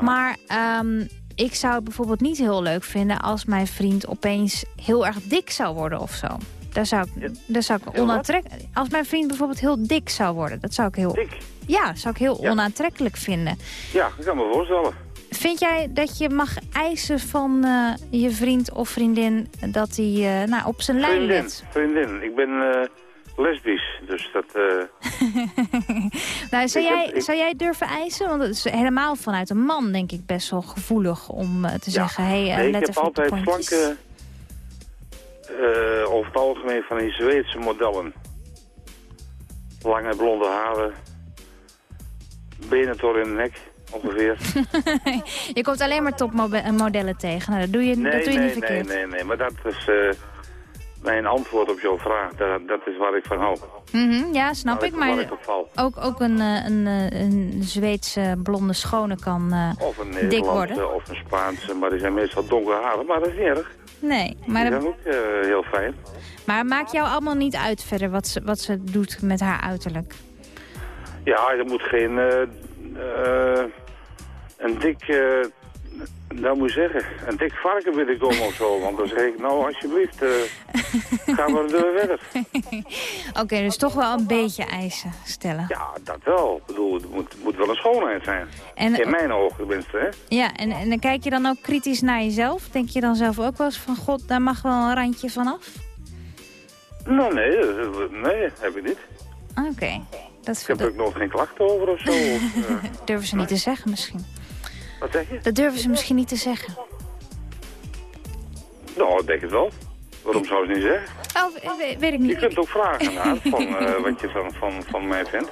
Maar ehm, ik zou het bijvoorbeeld niet heel leuk vinden als mijn vriend opeens heel erg dik zou worden of zo. Daar zou ik, daar zou ik onaantrekkelijk. Als mijn vriend bijvoorbeeld heel dik zou worden, dat zou ik heel. Dik? Ja, zou ik heel onaantrekkelijk vinden. Ja, ik kan me voorstellen. Vind jij dat je mag eisen van eh, je vriend of vriendin dat hij eh, nou, op zijn lijn Vriendin, let? vriendin. Ik ben eh, lesbisch, dus dat... Nou, zou, Ik heb- jij, ik- zou jij durven eisen? Want het is helemaal vanuit een man, denk ik, best wel gevoelig om te zeggen... Hey, nee, ik let heb op de altijd eh, over het algemeen van die Zweedse modellen. Lange blonde haren. Benen tot in de nek, ongeveer. je komt alleen maar topmodellen tegen. Nou, dat doe je, Nee, dat doe je nee, niet nee, verkeerd. nee, nee, maar dat is eh, mijn antwoord op jouw vraag. Dat, dat is waar ik van hou. Mhm, ja, snap Waar ik. Maar ik ook, ook een, eh, een, eh, een Zweedse blonde schone kan eh, Of een dik worden. of een Spaanse, maar die zijn meestal donker haren. Maar dat is niet erg. Nee, maar, dat- zijn ook eh, heel fijn. maar maakt jou allemaal niet uit verder wat ze, wat ze doet met haar uiterlijk? Ja, er moet geen... eh, eh, een dik... eh nou moet ik zeggen, een dik varken binnenkomen of zo. Want dan zeg ik, nou alsjeblieft, eh gaan we er verder. Oké, dus toch wel een beetje eisen stellen. Ja, dat wel. Ik bedoel, het moet, wel een schoonheid zijn. En- In mijn ogen tenminste, hè. Ja, en, en dan kijk je dan ook kritisch naar jezelf? Denk je dan zelf ook wel eens van, god, daar mag wel een randje vanaf? Nou, nee, dat- nee, heb ik niet. Oké, dat, Ik heb dat ook nog geen klachten over of zo. of, eh, durven ze niet te zeggen misschien. Wat zeg je? Dat durven ze misschien niet te zeggen. Nou, ik denk het wel. Waarom zou ze niet zeggen? Oh, we- weet ik Je niet. kunt ook vragen aan van eh, wat je van, van, van mij vindt.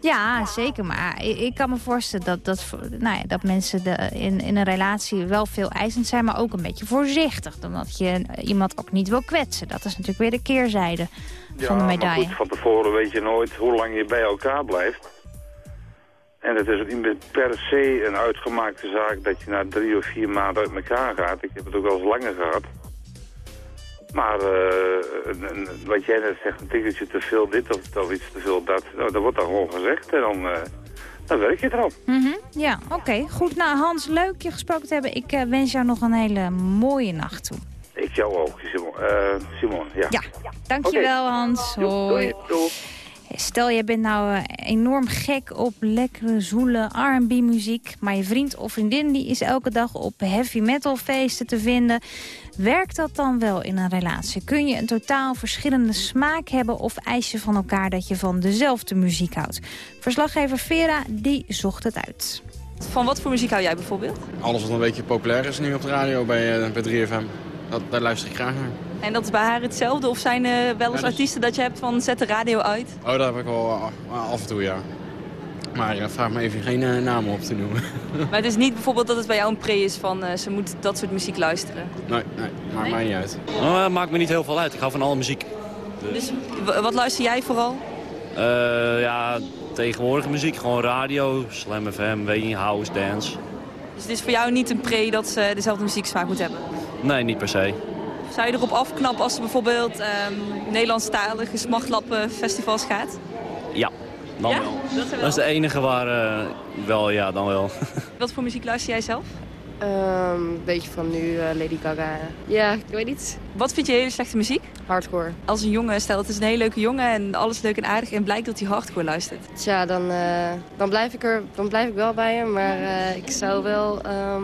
Ja, zeker. Maar ik, kan me voorstellen dat, dat, nou ja, dat mensen de, in, in een relatie wel veel eisend zijn... maar ook een beetje voorzichtig. Omdat je iemand ook niet wil kwetsen. Dat is natuurlijk weer de keerzijde van de maar medaille. goed, van tevoren weet je nooit hoe lang je bij elkaar blijft. En het is ook niet per se een uitgemaakte zaak dat je na drie of vier maanden uit elkaar gaat. Ik heb het ook wel eens langer gehad. Maar eh, een- een- wat jij net zegt, een tikkeltje te veel dit of, of iets te veel dat, nou, dat wordt dan gewoon gezegd en dan, eh, dan werk je erop. Mhm, ja, oké. Goed. Nou, Hans, leuk je gesproken te hebben. Ik eh, wens jou nog een hele mooie nacht toe. Ik jou ook, Simon. Simon ja. Ja, dankjewel Oké. Hans. Hoi. doei, doei. Stel, jij bent nou eh, enorm gek op lekkere, zoele R&B muziek... maar je vriend of vriendin die is elke dag op heavy metal feesten te vinden. Werkt dat dan wel in een relatie? Kun je een totaal verschillende smaak hebben... of eis je van elkaar dat je van dezelfde muziek houdt? Verslaggever Vera, die zocht het uit. Van wat voor muziek hou jij bijvoorbeeld? Alles wat een beetje populair is nu op de radio bij, eh, bij 3FM. Dat, daar luister ik graag naar. En dat is bij haar hetzelfde? Of zijn er wel eens dus- artiesten dat je hebt van zet de radio uit? Oh, dat heb ik wel eh, af en toe, ja. Maar eh, vraag me even geen eh, namen op te noemen. Maar het is niet bijvoorbeeld dat het bij jou een pre is van eh, ze moet dat soort muziek luisteren. nee, nee, maakt mij niet uit. Oh, maakt me niet heel veel uit. Ik hou van alle muziek. Dus wat luister jij vooral? Eh, ja, tegenwoordige muziek. Gewoon radio, Slam FM, weet je, house, dance. Dus het is voor jou niet een pre dat ze dezelfde muzieksmaak moet hebben? Nee, niet per se. Zou je erop afknappen als ze bijvoorbeeld ehm Nederlandstalige smachtlappen festivals gaat? Ja, dan Ja? wel. Dat er Dat is de enige waar eh, wel, ja, dan wel. Wat voor muziek luister jij zelf? Ehm, Een beetje van nu, eh, Lady Gaga. Ja, ik weet niet. Wat vind je hele slechte muziek? Hardcore. Als een jongen, stel het is een hele leuke jongen en alles leuk en aardig en blijkt dat hij hardcore luistert. Tja, dan, eh, dan, blijf ik er, dan blijf ik wel bij hem. Maar eh, ik zou wel... ehm,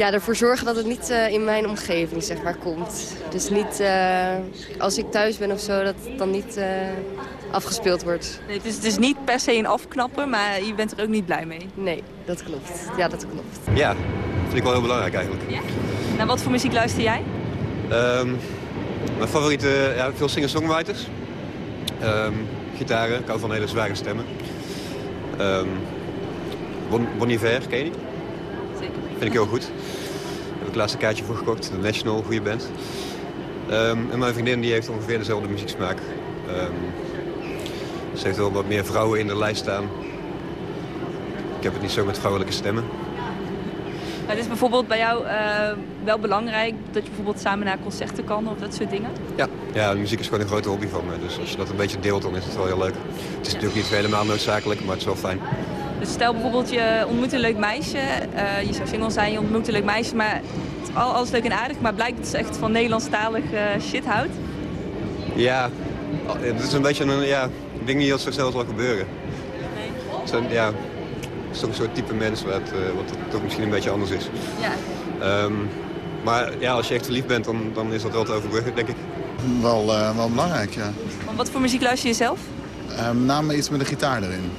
Ja, ervoor zorgen dat het niet eh, in mijn omgeving zeg maar, komt. Dus niet eh, als ik thuis ben of zo, dat het dan niet eh, afgespeeld wordt. Nee, het, is, het is niet per se een afknapper, maar je bent er ook niet blij mee. Nee, dat klopt. Ja, dat klopt. Ja, vind ik wel heel belangrijk eigenlijk. Naar wat voor muziek luister jij? Ehm, mijn favoriete, ja, veel singer-songwriters. Ehm gitaren, ik hou van hele zware stemmen. Ehm bon, bon Iver, ken je die? Zeker. Vind ik heel goed. Heb ik laatst een kaartje voor gekocht. De National, goede band. Ehm, en mijn vriendin die heeft ongeveer dezelfde muzieksmaak. Ehm ze heeft wel wat meer vrouwen in de lijst staan. Ik heb het niet zo met vrouwelijke stemmen. Het is bijvoorbeeld bij jou eh, wel belangrijk dat je bijvoorbeeld samen naar concerten kan of dat soort dingen. Ja. ja, de muziek is gewoon een grote hobby van me. Dus als je dat een beetje deelt, dan is het wel heel leuk. Het is natuurlijk niet helemaal noodzakelijk, maar het is wel fijn. Dus stel bijvoorbeeld je ontmoet een leuk meisje, eh, je zou single zijn, je ontmoet een leuk meisje, maar het is al- alles leuk en aardig, maar blijkt dat ze echt van Nederlandstalig shit houdt. Ja, het is een beetje een, ja, ik denk niet dat het zo snel zal gebeuren. Het is een- ja, het is toch een soort type mens wat, eh, wat toch misschien een beetje anders is. Ja. Ehm, maar ja, als je echt verliefd bent, dan, dan is dat wel te overbruggen, denk ik. Wel, eh, wel belangrijk, ja. Wat voor muziek luister je zelf? Eh, met name iets met een gitaar erin.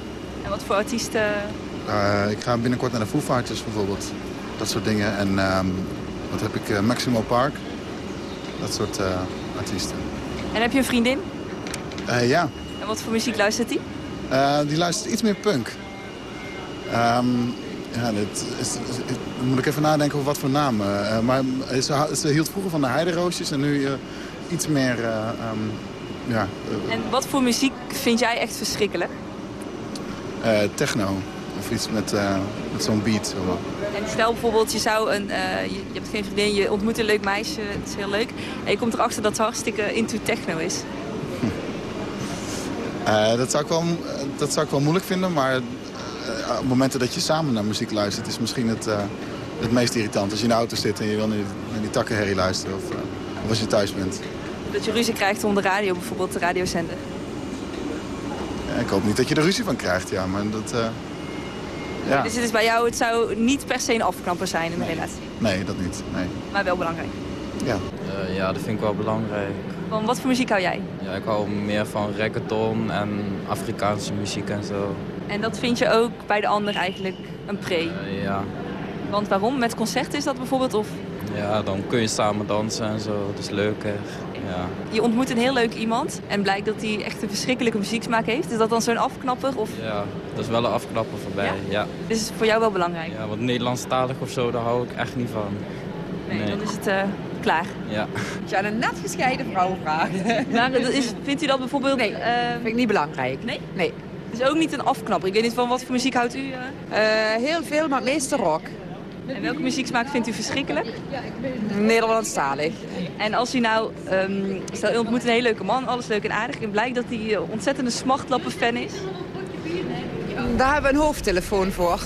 En wat voor artiesten? Eh, ik ga binnenkort naar de Foo Fighters bijvoorbeeld. Dat soort dingen. En ehm, wat heb ik? eh, Maximo Park. Dat soort eh, artiesten. En heb je een vriendin? Ja, En wat voor muziek luistert die? Die luistert iets meer punk. Ehm, ja, dit is, moet ik even nadenken over wat voor naam. eh, maar ze, ze hield vroeger van de heideroosjes en nu iets meer... eh, ehm, ja, En wat voor muziek vind jij echt verschrikkelijk? Eh, techno. Of iets met, eh, met zo'n beat. En stel bijvoorbeeld, je, zou een, eh, je, je hebt geen vriendin, je ontmoet een leuk meisje, het is heel leuk. En je komt erachter dat ze hartstikke into techno is. Eh, dat, zou ik wel, dat zou ik wel moeilijk vinden, maar op momenten dat je samen naar muziek luistert... is misschien het, het meest irritant. Als je in de auto zit en je wil naar die, naar die takkenherrie luisteren... Of, of als je thuis bent. Dat je ruzie krijgt om de radio, bijvoorbeeld de radiozender. Ik hoop niet dat je er ruzie van krijgt, ja, maar dat... eh, ja. Dus het is bij jou, het zou niet per se een afknapper zijn in een relatie. Nee, dat niet. Nee. Maar wel belangrijk. Ja. Eh, ja, dat vind ik wel belangrijk. Van wat voor muziek hou jij? Ja, ik hou meer van reggaeton en Afrikaanse muziek en zo. En dat vind je ook bij de ander eigenlijk een pre. Eh, ja. Want waarom? Met concerten is dat bijvoorbeeld? Of ja, dan kun je samen dansen en zo. Dat is leuker. Ja. je ontmoet een heel leuk iemand en blijkt dat hij echt een verschrikkelijke muzieksmaak heeft. Is dat dan zo'n afknapper? Of ja, dat is wel een afknapper voorbij. Ja? is het voor jou wel belangrijk? Ja, want Nederlandstalig of zo, daar hou ik echt niet van. Nee, dan is het eh, klaar. Ja. Ja, een net gescheiden vrouw vragen. Maar dat is, vindt u dat bijvoorbeeld... Nee, vind ik niet belangrijk. Nee? Nee. Het is ook niet een afknapper. Ik weet niet van wat voor muziek houdt u? eh? Eh, heel veel, maar het meeste rock. En welke muzieksmaak vindt u verschrikkelijk? Nederlandstalig. En als u nou, ehm, stel u ontmoet een hele leuke man, alles leuk en aardig, en blijkt dat hij een ontzettende smachtlappenfan is. Daar hebben we een hoofdtelefoon voor.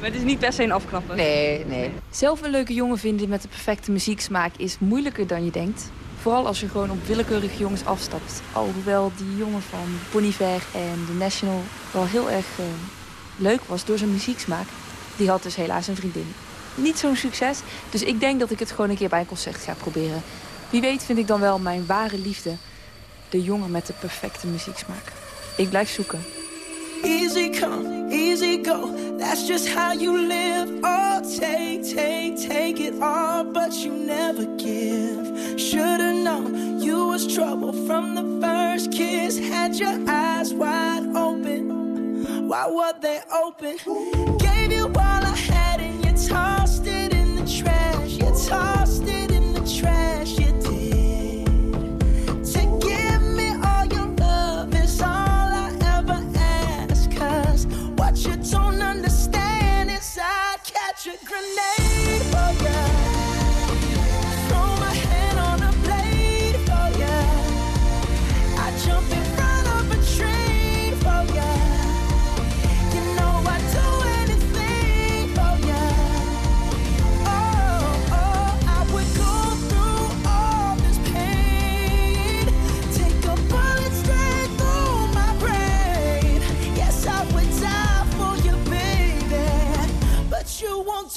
Maar het is niet per se een afknapper. Nee, nee. Zelf een leuke jongen vinden met de perfecte muzieksmaak is moeilijker dan je denkt. Vooral als je gewoon op willekeurige jongens afstapt. Alhoewel die jongen van Bon Iver en The National wel heel erg eh, leuk was door zijn muzieksmaak. Die had dus helaas een vriendin. Niet zo'n succes, dus ik denk dat ik het gewoon een keer bij een concert ga proberen. Wie weet vind ik dan wel mijn ware liefde. De jongen met de perfecte muzieksmaak. Ik blijf zoeken. Easy come, easy go. That's just how you live. Oh, take, take, take it all, but you never give. Should've known you was trouble from the first kiss. Had your eyes wide open. Why were they open? Gave you all I had and you tossed it in the trash. You tossed it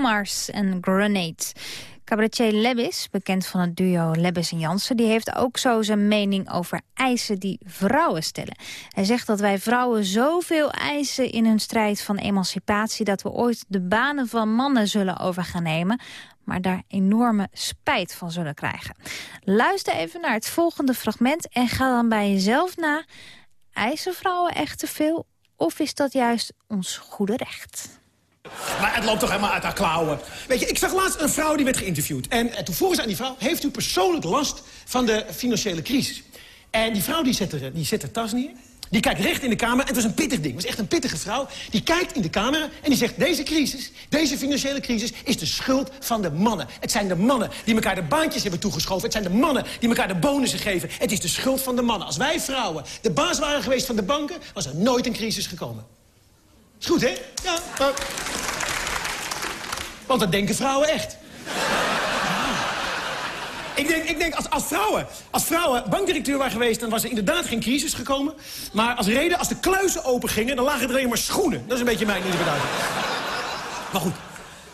Mars en Grenade. Cabaretier Lebbis, bekend van het duo Lebbis en Jansen... die heeft ook zo zijn mening over eisen die vrouwen stellen. Hij zegt dat wij vrouwen zoveel eisen in hun strijd van emancipatie... dat we ooit de banen van mannen zullen over gaan nemen maar daar enorme spijt van zullen krijgen. Luister even naar het volgende fragment en ga dan bij jezelf na... eisen vrouwen echt te veel of is dat juist ons goede recht? Maar het loopt toch helemaal uit haar klauwen. Weet je, ik zag laatst een vrouw die werd geïnterviewd. En, en toen vroegen ze aan die vrouw... heeft u persoonlijk last van de financiële crisis? En die vrouw die zet, er, die tas neer. Die kijkt recht in de camera. En het was een pittig ding. Het was echt een pittige vrouw. Die kijkt in de camera en die zegt... deze crisis, deze financiële crisis... is de schuld van de mannen. Het zijn de mannen die elkaar de baantjes hebben toegeschoven. Het zijn de mannen die elkaar de bonussen geven. Het is de schuld van de mannen. Als wij vrouwen de baas waren geweest van de banken... was er nooit een crisis gekomen. Is goed, hè? Ja. Want dat denken vrouwen echt. Ik denk, ik denk als, als, vrouwen, als vrouwen bankdirecteur waren geweest... dan was er inderdaad geen crisis gekomen. Maar als reden, als de kluizen open gingen... dan lagen er alleen maar schoenen. Dat is een beetje mijn interpretatie. Maar goed,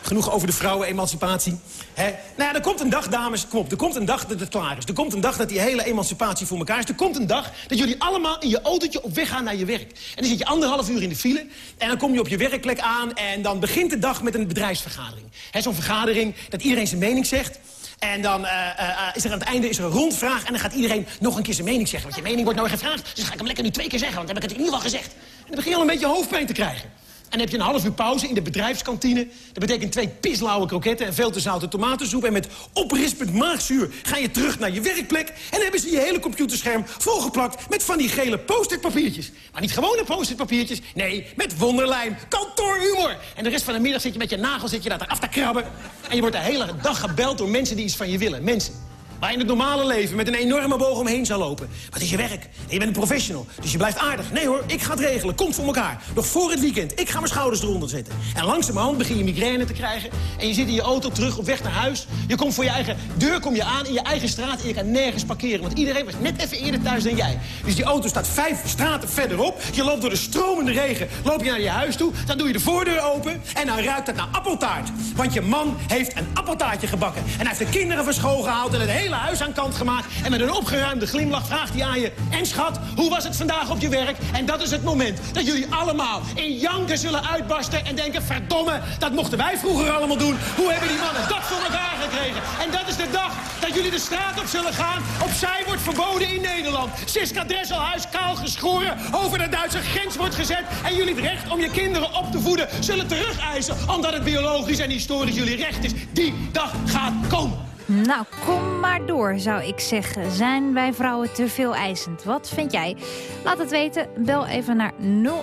genoeg over de vrouwen-emancipatie. Hè? Nou ja, er komt een dag, dames, kom op. Er komt een dag dat het klaar is. Er komt een dag dat die hele emancipatie voor elkaar is. Er komt een dag dat jullie allemaal in je autootje op weg gaan naar je werk. En dan zit je anderhalf uur in de file. En dan kom je op je werkplek aan. En dan begint de dag met een bedrijfsvergadering. Zo'n vergadering dat iedereen zijn mening zegt. En dan eh, eh, eh, is er aan het einde is er een rondvraag... en dan gaat iedereen nog een keer zijn mening zeggen. Want je mening wordt nooit gevraagd, dus ga ik hem lekker nu twee keer zeggen... want dan heb ik het in ieder geval gezegd. En dan begin je al een beetje hoofdpijn te krijgen. En heb je een half uur pauze in de bedrijfskantine. Dat betekent twee pislauwe kroketten en veel te zoute tomatensoep. En met oprispend maagzuur ga je terug naar je werkplek. En hebben ze je hele computerscherm volgeplakt met van die gele post-it papiertjes. Maar niet gewone post-it papiertjes. Nee, met wonderlijm, kantoorhumor. En de rest van de middag zit je met je nagels zit je daar af te krabben. En je wordt de hele dag gebeld door mensen die iets van je willen. Mensen. Waar je in het normale leven met een enorme boog omheen zou lopen. Maar het is je werk. En je bent een professional. Dus je blijft aardig. Nee hoor, ik ga het regelen. Komt voor elkaar. Nog voor het weekend. Ik ga mijn schouders eronder zetten. En langzamerhand begin je migraine te krijgen. En je zit in je auto terug op weg naar huis. Je komt voor je eigen deur kom je aan in je eigen straat. En je kan nergens parkeren. Want iedereen was net even eerder thuis dan jij. Dus die auto staat vijf straten verderop. Je loopt door de stromende regen. Loop je naar je huis toe. Dan doe je de voordeur open. En dan ruikt het naar appeltaart. Want je man heeft een appeltaartje gebakken. En hij heeft de kinderen van school gehaald. En het hele huis aan kant gemaakt. En met een opgeruimde glimlach vraagt hij aan je... En schat, hoe was het vandaag op je werk? En dat is het moment dat jullie allemaal in janken zullen uitbarsten... en denken, verdomme, dat mochten wij vroeger allemaal doen. Hoe hebben die mannen dat voor elkaar gekregen? En dat is de dag dat jullie de straat op zullen gaan. Opzij wordt verboden in Nederland. Siska Dresselhuis kaal geschoren over de Duitse grens wordt gezet... en jullie het recht om je kinderen op te voeden zullen terugeisen... omdat het biologisch en historisch jullie recht is. Die dag gaat komen. Nou, kom maar door, zou ik zeggen. Zijn wij vrouwen te veel eisend? Wat vind jij? Laat het weten. Bel even naar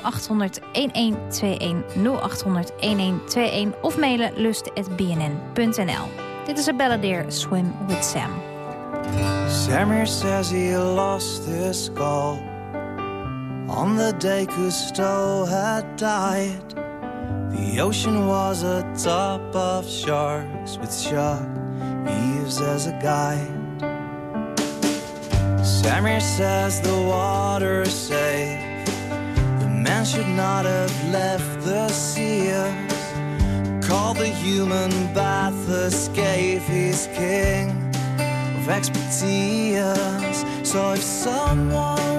0800 1121 0800 1121 of mailen lust.bnn.nl. Dit is Abella Swim with Sam. Samir says he lost his skull on the day Cousteau had died. The ocean was a top of sharks with shark Eves as a guide. Samir says the water is safe. The man should not have left the seas. Call the human bath escape. He's king of expertise. So if someone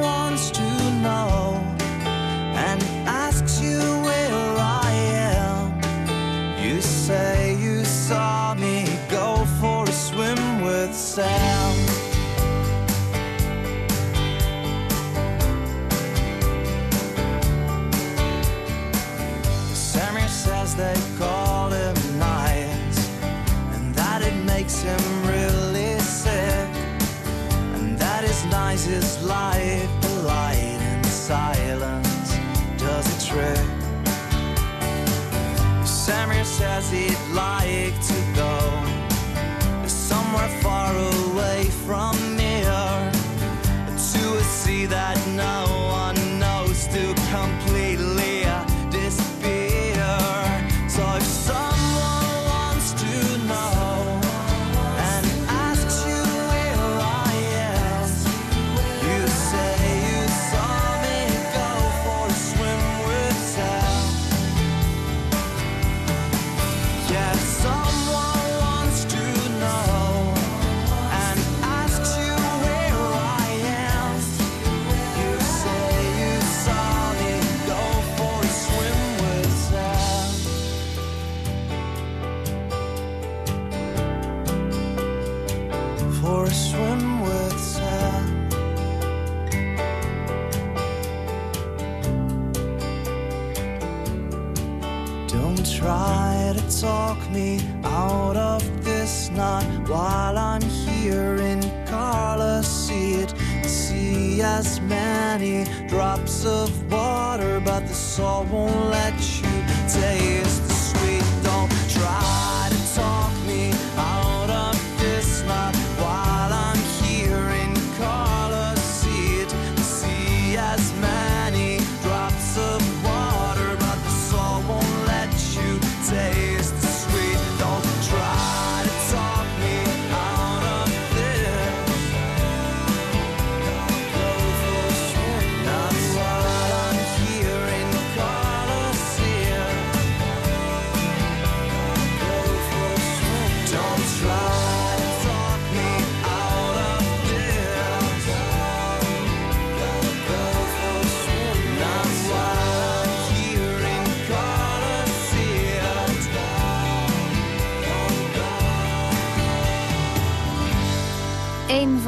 with Sam. Says they call him nice, and that it makes him really sick, and that his nice is life, light and silence does a trick. Samir says he'd like to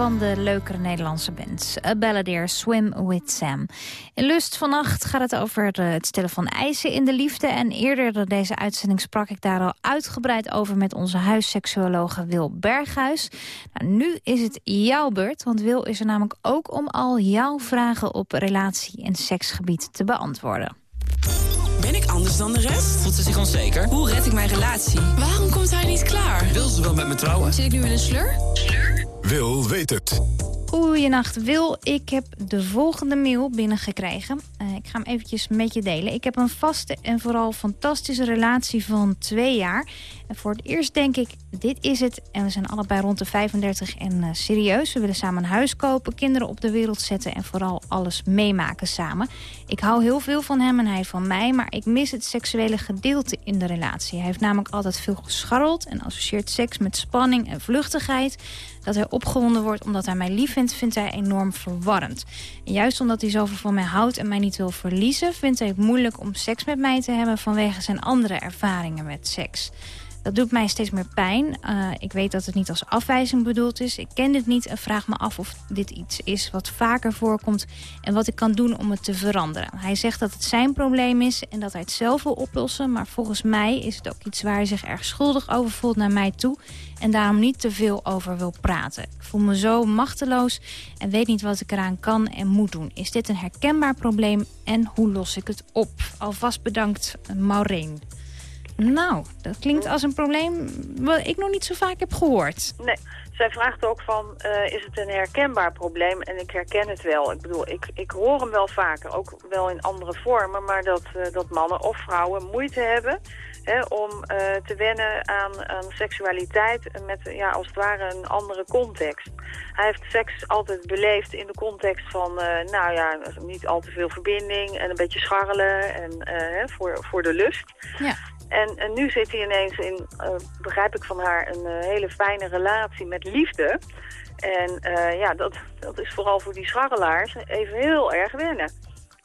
van de leukere Nederlandse bands. A Balladeer Swim with Sam. In Lust vannacht gaat het over eh, het stellen van eisen in de liefde. En eerder in deze uitzending sprak ik daar al uitgebreid over... met onze huisseksuologe Wil Berghuis. Nou, nu is het jouw beurt, want Wil is er namelijk ook... om al jouw vragen op relatie- en seksgebied te beantwoorden. Ben ik anders dan de rest? Voelt ze zich onzeker? Hoe red ik mijn relatie? Waarom komt hij niet klaar? Wil ze wel met me trouwen? Zit ik nu in een slur? Wil weet het. Goeienacht Wil, ik heb de volgende mail binnengekregen. Eh, ik ga hem eventjes met je delen. Ik heb een vaste en vooral fantastische relatie van twee jaar. En voor het eerst denk ik, dit is het. En we zijn allebei rond de 35 en eh, serieus. We willen samen een huis kopen, kinderen op de wereld zetten... en vooral alles meemaken samen. Ik hou heel veel van hem en hij van mij... maar ik mis het seksuele gedeelte in de relatie. Hij heeft namelijk altijd veel gescharreld... en associeert seks met spanning en vluchtigheid. Dat hij opgewonden wordt omdat hij mij lief vindt... vindt hij enorm verwarrend. En juist omdat hij zoveel van mij houdt en mij niet wil verliezen... vindt hij het moeilijk om seks met mij te hebben... vanwege zijn andere ervaringen met seks. Dat doet mij steeds meer pijn. Uh, ik weet dat het niet als afwijzing bedoeld is. Ik ken dit niet en vraag me af of dit iets is wat vaker voorkomt... en wat ik kan doen om het te veranderen. Hij zegt dat het zijn probleem is en dat hij het zelf wil oplossen... maar volgens mij is het ook iets waar hij zich erg schuldig over voelt naar mij toe... en daarom niet te veel over wil praten. Ik voel me zo machteloos en weet niet wat ik eraan kan en moet doen. Is dit een herkenbaar probleem en hoe los ik het op? Alvast bedankt, Maureen. Nou, dat klinkt als een probleem wat ik nog niet zo vaak heb gehoord. Nee, zij vraagt ook van, uh, is het een herkenbaar probleem? En ik herken het wel. Ik bedoel, ik, ik hoor hem wel vaker, ook wel in andere vormen... maar dat, uh, dat mannen of vrouwen moeite hebben om uh, te wennen aan, aan seksualiteit... met ja, als het ware een andere context. Hij heeft seks altijd beleefd in de context van, nou ja, niet al te veel verbinding... en een beetje scharrelen en, hè, voor, voor de lust... Ja. En, en, nu zit hij ineens in, begrijp ik van haar, een hele fijne relatie met liefde. En ja, dat, dat is vooral voor die scharrelaars even heel erg wennen.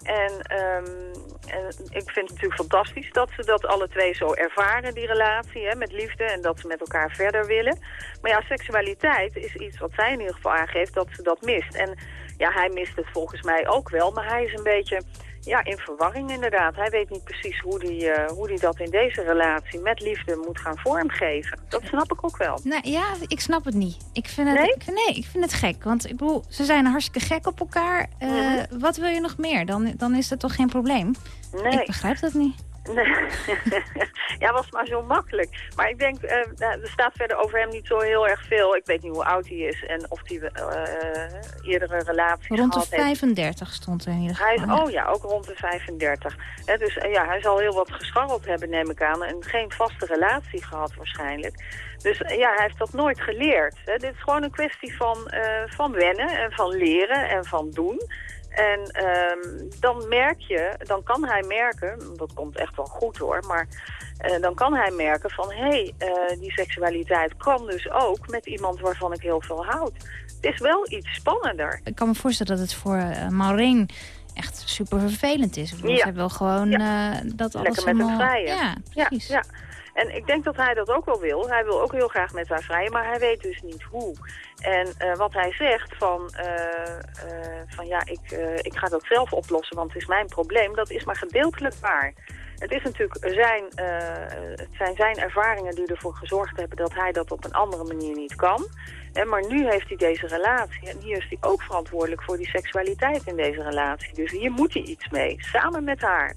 En, um, en ik vind het natuurlijk fantastisch dat ze dat alle twee zo ervaren, die relatie hè, met liefde. En dat ze met elkaar verder willen. Maar ja, seksualiteit is iets wat zij in ieder geval aangeeft dat ze dat mist. En ja, hij mist het volgens mij ook wel, maar hij is een beetje ja, in verwarring inderdaad. Hij weet niet precies hoe hij die, uh, hoe die dat in deze relatie met liefde moet gaan vormgeven. Dat snap ik ook wel. Nou ja, ik snap het niet. Ik vind het, Nee? Ik, nee, ik vind het gek. Want ik bedoel, ze zijn hartstikke gek op elkaar. Uh, Mhm. Wat wil je nog meer? Dan, dan is dat toch geen probleem? Nee. Ik begrijp dat niet. Nee. ja, was maar zo makkelijk. Maar ik denk, nou, er staat verder over hem niet zo heel erg veel. Ik weet niet hoe oud hij is en of hij eh, eerdere relaties Rond de gehad heeft. 35 stond er in ieder geval. Hij is, oh ja, ook rond de 35. Hè, dus eh, ja, hij zal heel wat gescharreld hebben, neem ik aan. En geen vaste relatie gehad waarschijnlijk. Dus ja, hij heeft dat nooit geleerd. Dit is gewoon een kwestie van, van wennen en van leren en van doen. En ehm, dan merk je, dan kan hij merken, dat komt echt wel goed hoor, maar eh, dan kan hij merken van hé, hey, eh, die seksualiteit kan dus ook met iemand waarvan ik heel veel houd. Het is wel iets spannender. Ik kan me voorstellen dat het voor uh, Maureen echt super vervelend is. Bedoel, Ja. Zij wil gewoon uh, dat alles Lekker met hem vrijen. Ja, ja, precies. ja. En ik denk dat hij dat ook wel wil. Hij wil ook heel graag met haar vrijen, maar hij weet dus niet hoe. En eh, wat hij zegt van, eh, eh, van ja, ik, ik ga dat zelf oplossen, want het is mijn probleem, dat is maar gedeeltelijk waar. Het, is natuurlijk zijn, het zijn zijn ervaringen die ervoor gezorgd hebben dat hij dat op een andere manier niet kan. En maar nu heeft hij deze relatie en hier is hij ook verantwoordelijk voor die seksualiteit in deze relatie. Dus hier moet hij iets mee, samen met haar.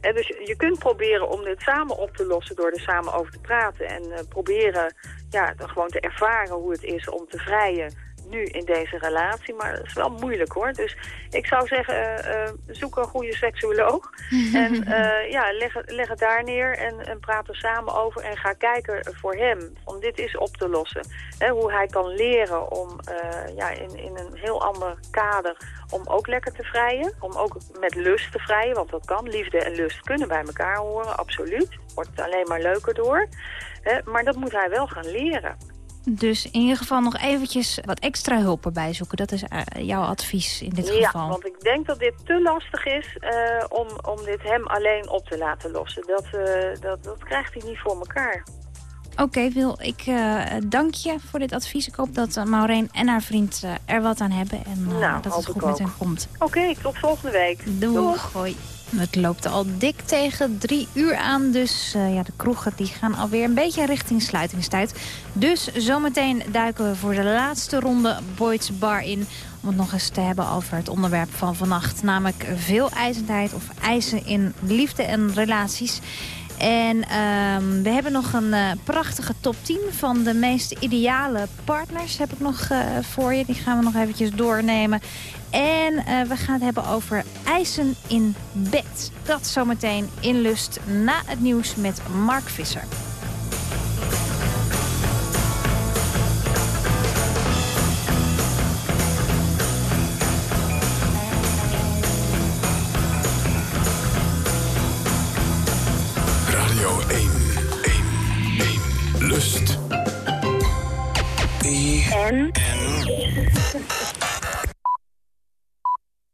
En dus je kunt proberen om dit samen op te lossen door er samen over te praten. En eh, proberen ja, dan gewoon te ervaren hoe het is om te vrijen nu in deze relatie. Maar dat is wel moeilijk hoor. Dus ik zou zeggen, eh, eh, zoek een goede seksuoloog. en eh, ja, leg, het- leg het daar neer en, en praat er samen over. En ga kijken voor hem, om dit is op te lossen. Hè, hoe hij kan leren om ja, in, in een heel ander kader om ook lekker te vrijen. Om ook met lust te vrijen, want dat kan. Liefde en lust kunnen bij elkaar horen, absoluut. Wordt het alleen maar leuker door. Hè, maar dat moet hij wel gaan leren. Dus in ieder geval nog eventjes wat extra hulp erbij zoeken. Dat is eh, jouw advies in dit ja, geval. want ik denk dat dit te lastig is eh, om, om dit hem alleen op te laten lossen. Dat, eh, dat, dat krijgt hij niet voor elkaar. Oké, Wil, ik dank je voor dit advies. Ik hoop dat Maureen en haar vriend er wat aan hebben. En Nou, dat het goed met hen komt. Oké, tot volgende week. Doeg. Hoi. Het loopt al dik tegen drie uur aan. Dus eh, ja, de kroegen die gaan alweer een beetje richting sluitingstijd. Dus zometeen duiken we voor de laatste ronde Boyd's Bar in. Om het nog eens te hebben over het onderwerp van vannacht. Namelijk veel eisendheid of eisen in liefde en relaties. En ehm, we hebben nog een eh, prachtige top 10 van de meest ideale partners. Heb ik nog eh, voor je. Die gaan we nog eventjes doornemen. En eh, we gaan het hebben over eisen in bed. Dat zometeen in lust na het nieuws met Mark Visser. 1, Lust. En?